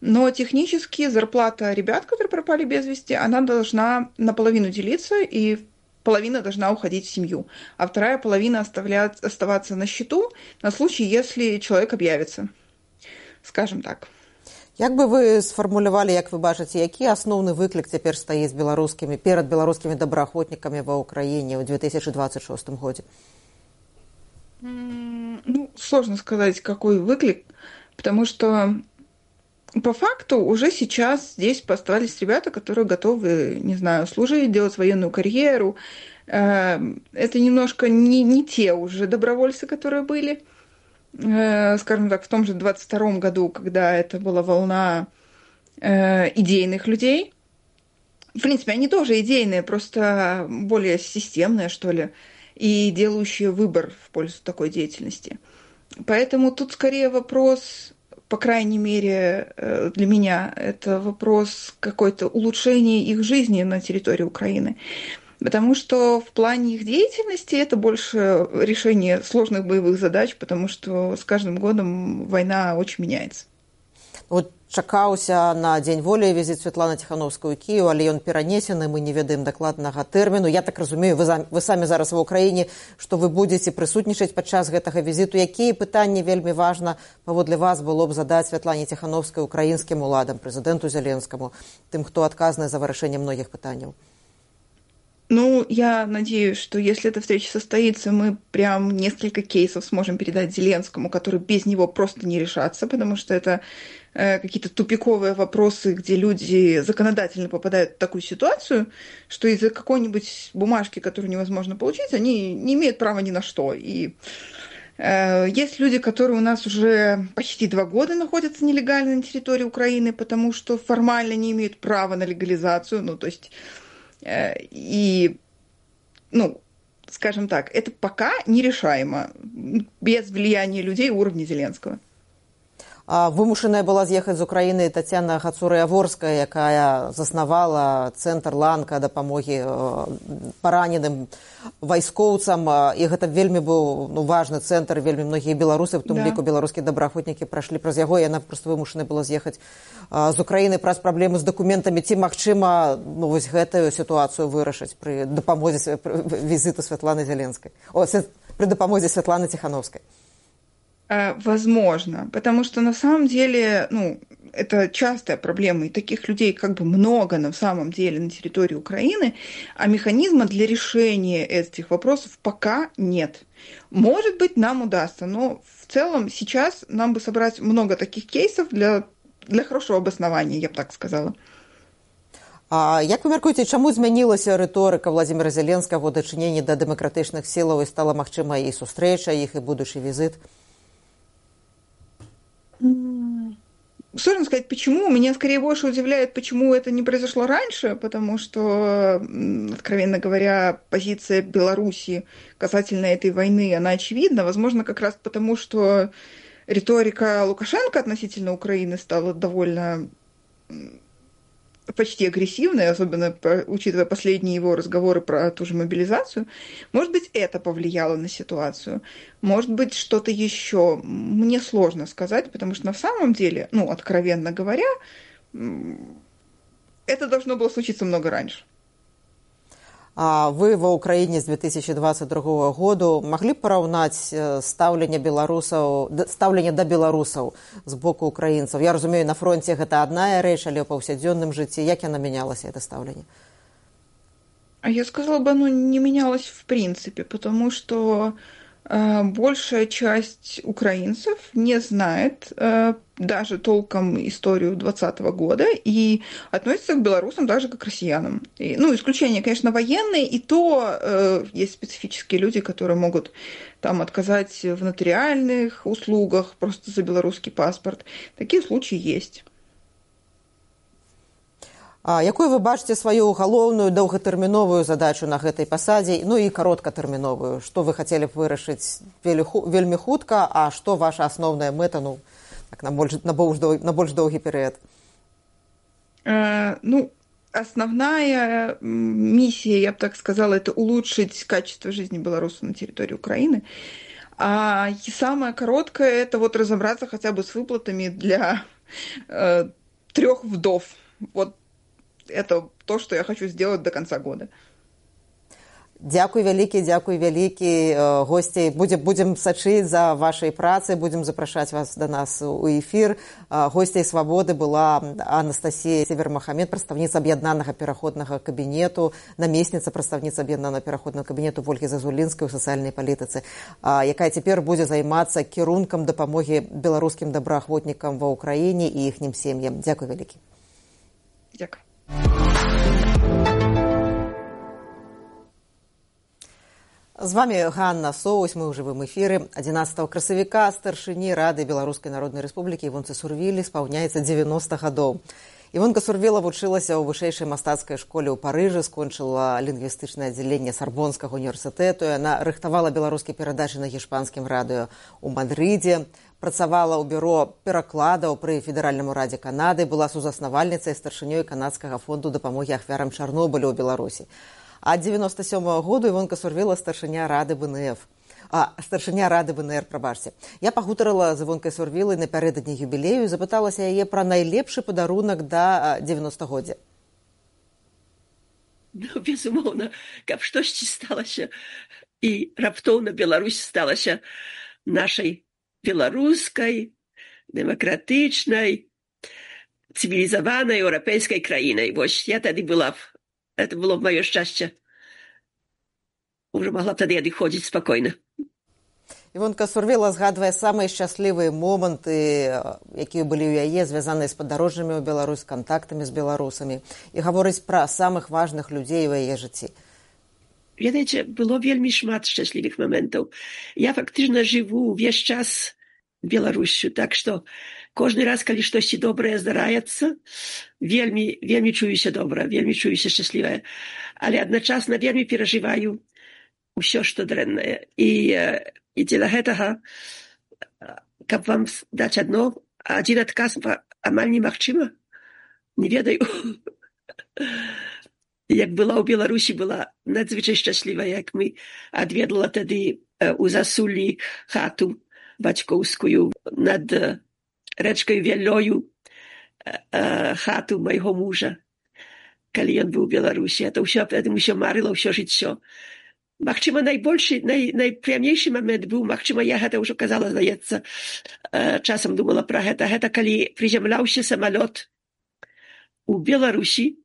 Но технически зарплата ребят, которые пропали без вести, она должна наполовину делиться, и половина должна уходить в семью, а вторая половина оставлять, оставаться на счету на случай, если человек объявится. Скажем так. Як бы вы сфармулявалі, як вы бачыце, які асноўны выклік цяпер стаіць беларускімі перад беларускімі добраахвотнікамі ва ўкраіне ў 2026 годзе? Ну, сложно сказать, какой выклик, потому что по факту уже сейчас здесь поставались ребята, которые готовы, не знаю, служить, делать военную карьеру. Эм, это немножко не, не те уже добровольцы, которые были, э, скажем так, в том же 22 году, когда это была волна э, идейных людей. В принципе, они тоже идейные, просто более системные, что ли, и делающие выбор в пользу такой деятельности. Поэтому тут скорее вопрос по крайней мере, э, для меня это вопрос какой-то улучшения их жизни на территории Украины. Потому что в плане их деятельности это больше решение сложных боевых задач, потому что с каждым годом война очень меняется. Вот чакаўся на дзень волі візіт Святлана Тхановскую Кію, але ён перанесены, мы не ведаем дакладнага тэрміну. Я так разумею, вы, вы самі зараз ва ўкраіне, што вы будзеце прысутнічаць падчас гэтага візіту, якія пытанні вельмі важна паводле вас было б задаць Святлане Тхановскай украінскім уладам, прэзідэнту Зяленскаму, тым, хто адказны за вырашэнне многіх пытанняў. Ну, я надеюсь, что если эта встреча состоится, мы прям несколько кейсов сможем передать Зеленскому, которые без него просто не решатся, потому что это э, какие-то тупиковые вопросы, где люди законодательно попадают в такую ситуацию, что из-за какой-нибудь бумажки, которую невозможно получить, они не имеют права ни на что. И э, есть люди, которые у нас уже почти два года находятся нелегально на территории Украины, потому что формально не имеют права на легализацию, ну, то есть и, ну, скажем так, это пока нерешаемо без влияния людей уровня Зеленского. Вымушаная была з'ехаць з Украіны Тацяна Гацура-Яворская, якая заснавала цэнтр ланка дапамогі параненым вайскоўцам і гэта вельмі быў ну, важны цэнтр вельмі многія беларусы в тым да. ліку беларускія добраахвотнікі прайшлі праз яго яна просто вымушаная была з'ехаць з Украіны праз праблемы з дакументамі ці магчыма ну, вось гэтую сітуацыю вырашыць пры дапамозе візіту Святланы Зяленскай пры дапамозе Святланы Ціхановскай. Э, возможно, потому что на самом деле, ну, это частая проблема, и таких людей как бы много на самом деле на территории Украины, а механизма для решения этих вопросов пока нет. Может быть, нам удастся, но в целом сейчас нам бы собрать много таких кейсов для, для хорошего обоснования, я бы так сказала. А як вы мяркуеце, чаму змянілася рыторыка Владзіміра Зяленскага ў дачыненні да дэмакратычных сілаў і стала магчыма і сустрэча іх і будучы візіт? Сложно сказать, почему. Меня скорее больше удивляет, почему это не произошло раньше, потому что, откровенно говоря, позиция Беларуси касательно этой войны, она очевидна. Возможно, как раз потому, что риторика Лукашенко относительно Украины стала довольно почти агрессивной, особенно учитывая последние его разговоры про ту же мобилизацию. Может быть, это повлияло на ситуацию. Может быть, что-то еще. Мне сложно сказать, потому что на самом деле, ну, откровенно говоря, это должно было случиться много раньше. А вы ва ўкраіне з 2022 году маглі параўнаць стаўленне беларусаў стаўленне да беларусаў з боку украінцаў я разумею на фронте гэта адная рэч але ў паўсядзённым жыцці. Як яно менялася это стаўленне? Я сказала бы оно не менялось в принципе потому что Э, большая часть украинцев не знает э, даже толком историю 2020 года и относится к белорусам даже как к россиянам. И, ну, исключение, конечно, военные, и то э, есть специфические люди, которые могут там отказать в нотариальных услугах просто за белорусский паспорт. Такие случаи есть. якую вы бачыце сваю галоўную доўгатэрміновую задачу на гэтай пасадзе ну і кароткатэрміновую што вы хацелі б вырашыць вельмі хутка а што ваша асноўная мэта ну так на больш на больш на больш доўгі перыяд э, ну основная миссия я бы так сказала это улучшить качество жизни белорусов на территории украины а и самое короткое это вот разобраться хотя бы с выплатами для э, трех вдов вот это то, что я хочу сделать до конца года. Дзякуй вялікі, дзякуй вялікі госцей будзе будзем сачыць за вашай працай, будзем запрашаць вас да нас у эфір. Госцей свабоды была Анастасія Севермахамед, прадстаўніца аб'яднанага пераходнага кабінету, намесніца прадстаўніца аб'яднанага пераходнага кабінету Вольгі Зазулінскай у сацыяльнай палітыцы, якая цяпер будзе займацца кірункам дапамогі беларускім добраахвотнікам ва ўкраіне і іхнім сем'ям. Дзякуй вялікі. Дзякуй. З вами Ганна Соусь, мы ў жывым эфіры 11 красавіка старшыні рады беларускай народнай рэспублікі Івонцы сурвілі спаўняецца 90 гадоў. Івонка сурвела вучылася ў вышэйшай мастацкай школе ў парыжы скончыла лінгвістычнае аддзяленне сарбонскага універсітэту яна рыхтавала беларускі перадачы на гішпанскім радыё у мадрыдзе Працавала ў бюро перакладаў пры федэральным урадзе канады была сузаснавальніцай старшынёй канадскага фонду дапамогі ахвярам чарнобылю ў беларусі. А 97 -го году івонка сурвела старшыня рады бнф а старшыня рады бнр прабачце. Я пагутарыла з івонкай сурвілай напярэдадні юбілею запыталася яе пра найлепшы падарунак да 90годдзя ну, безумоўна каб штосьці сталася і раптоўна беларусь сталася нашай беларускай дэмакратычнай цывілізаванай еўрапейскай краінай вось я тады была б это было б маё шчасце уже могла б тады адыходзіць спакойна Івонка сурвела згадвае самыя шчаслівыя моманты якія былі ў яе звязаныя з падарожжамі ў беларусь кантактамі з беларусамі і гаворыць пра самых важных людзей у яе жыцці Wiecie, było wельmi szmat szczęśliwych momentów. Ja faktycznie żywu весь czas w Białorusi, tak że każdy raz, kiedy coś dobre zdarzaється, вельми, вельми czuję się dobra, wельми czuję się szczęśliwa, ale jednocześnie wельми przeżywaję все, что дрэнное. И, и для гэтага, каб вам даць адно, адзін адказ амаль немагчыма, не ведаю як была ў беларусі была надзвычай шчаслівая як мы адведала тады у засулі хату бацькоўскую над рэчкай вялёю хату майго мужа калі ён быў беларусі это ўсё тады ўсё марыла ўсё жыццё Магчыма найбольшы най, найпрыямнейшы момент быў магчыма я гэта ўжо казала здаецца часам думала пра гэта гэта калі прызямляўся самалёт у беларусі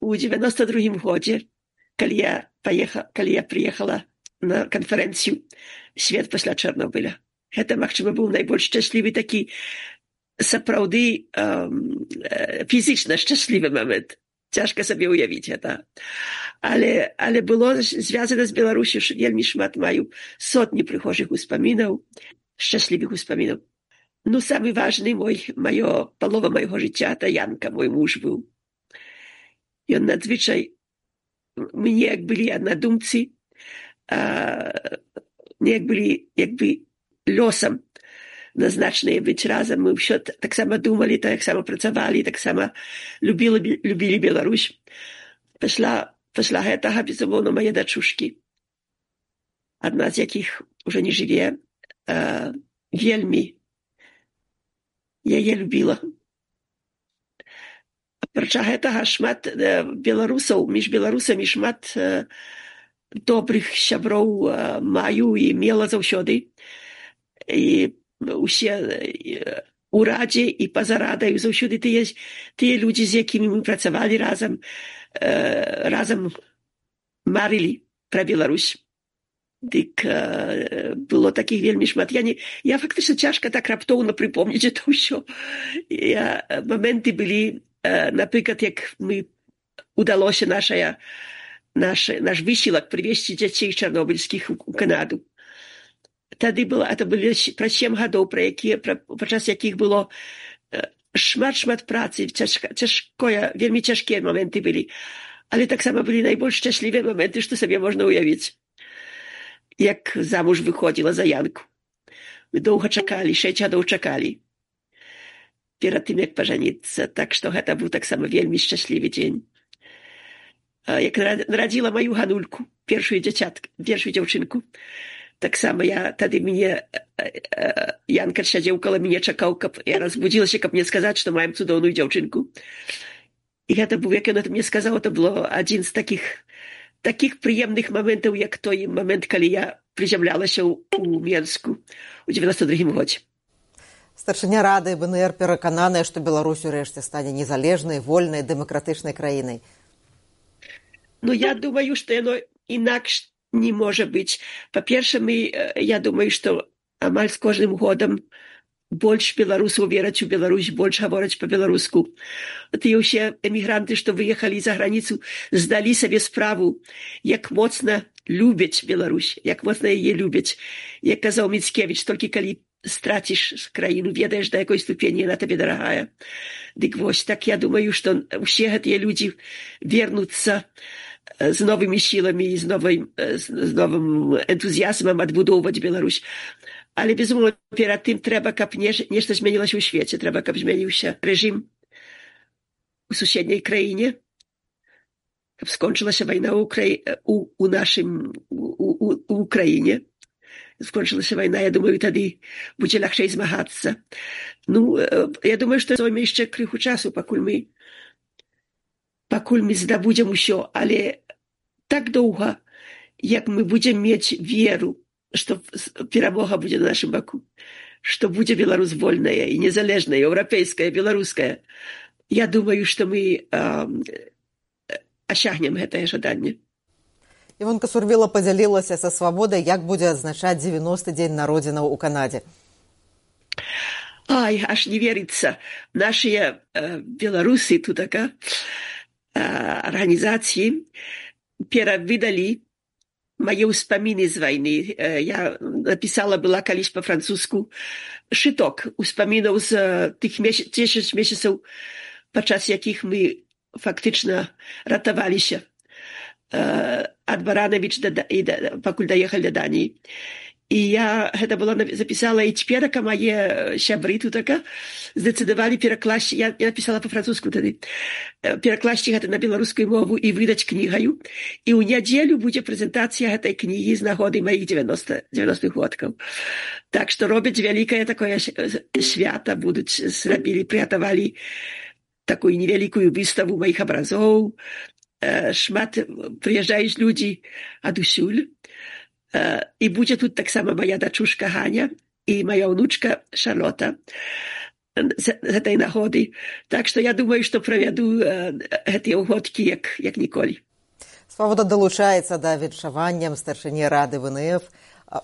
у девяносто другім годзе калі я паеха калі я приехала на канферэнцыю свет пасля чарнобыля гэта магчыма быў найбольш шчаслівы такі сапраўды фізічна шчаслівы момент. Цяжка сабе ўявіць гэта але але было звязана з беларусю вельмі шмат маю сотні прыхожых успамінаў шчаслівых успамінаў. Ну самы важны мой маё палова майго жыцця та янка мой муж быў ён надзвычай мы неяк былі аднадумцы неяк былі як бы лёсам назначаныя быць разам мы ўсё таксама думалі таксама працавалі таксама любілі любілі Беларусь. Пасля пасля гэтага безумоўна мае дачушкі адна з якіх ужо не жыве вельмі яе любіла апрача гэтага шмат э, беларусаў між беларусамі шмат э, добрых сяброў э, маю і мела заўсёды. І усе у радзе і па-за радаю заўсёды. Тыя тыя людзі з якімі мы працавалі разам разам марылі пра Беларусь. Дык э, было такіх вельмі шмат. Я не я фактычна цяжка так раптоўна прыпомніць это ўсё. Я моменты былі э, напрыклад як мы удалося нашая наш наш высілак прывесці дзяцей чарнобыльскіх у канаду тады была это былі пра сем гадоў пра якія падчас якіх было шмат шмат працы цяжка цяжкое вельмі цяжкія моменты былі але таксама былі найбольш шчаслівыя моменты што сабе можна ўявіць як замуж выходзіла за янку мы доўга чакалі шэць гадоў чакалі перад тым як пажаніцца так што гэта быў таксама вельмі шчаслівы дзень як нарадзіла маю ганульку першую дзяцятку першую дзяўчынку таксама я тады мяне янка сядзеў кала мяне чакаў каб я разбудзілася каб мне сказаць што маем цудоўную дзяўчынку і гэта быў як ён это мне сказаў это было адзін з такіх такіх прыемных моментаў як той момент калі я прызямлялася ў менску у девяносто другім годзе старшыня рады бнр перакананая што беларусь урэшце стане незалежнай вольнай дэмакратычнай краінай ну я думаю што яно інакш не можа быць па-перша мы я думаю што амаль з кожным годам больш беларусаў вераць у Беларусь больш гавораць па-беларуску тыя ўсе эмігранты што выехалі за граніцу здалі сабе справу як моцна любяць Беларусь як моцна яе любяць як казаў міцкевич толькі калі страціш краіну ведаеш да якой ступені яна табе дарагая дык вось так я думаю што ўсе гэтыя людзі вернуцца з новымі сіламі і з новай з новым энтузіязмам адбудоўваць Беларусь але безумоўна перад тым трэба каб не, нешта змянілася ў свеце трэба каб змяніўся рэжым у суседняй краіне каб скончылася вайна ў украі... у, у нашым у, у, у украіне Скончылася вайна я думаю тады будзе лягчэй змагацца. Ну я думаю што зойме яшчэ крыху часу пакуль мы пакуль мы здабудзем усё. Але так доўга як мы будзем мець веру што перамога будзе на нашым баку што будзе беларус вольная і незалежная еўрапейская беларуская я думаю што мы асягнем гэтае жаданне Івонка сурвела падзялілася са свабодай, як будзе адзначаць 90 дзень народзінаў у Канадзе. Ай, аж не верится. Наши э, белорусы тут э, организации перевидали мои успамины с войны. Э, я написала была каліш по-французску шиток успамінаў з э, тых 10 месяцаў, падчас якіх мы фактычна ратаваліся ад баранавіч да, да, пакуль даехалі да даніі і я гэта было запісала і цяперака мае сябры тутака здацыдавалі перакласці я, я напісала по-французску тады перакласці гэта на беларускую мову і выдаць кнігаю і ў нядзелю будзе прэзентацыя гэтай кнігі з нагоды маіх 90 90 годкаў так што робяць вялікае такое свята будуць зрабілі прыгатавалі такую невялікую выставу маіх абразоў шмат прыязджаюць людзі адусюль і будзе тут таксама моя дачушка Ганя і моя ўнучка Шарлота з гэтай нагоды. Так што я думаю, што правяду гэтыя ўгодкі як, як ніколі. Свабода далучаецца да віншаванням старшыні рады ВНФ.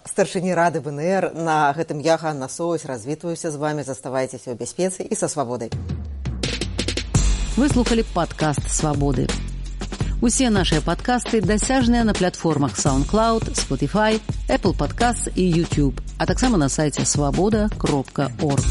Старшыні рады ВНР на гэтым я Ганна Соусь развітваюся з вами, заставайцеся ў бяспецы і са свабодай. Вы слухали падкаст свабоды. Усе нашыя падкасты дасяжныя на платформах SoundCloud, Spotify, Apple Podcasts і YouTube, а таксама на сайце свабода кропка org.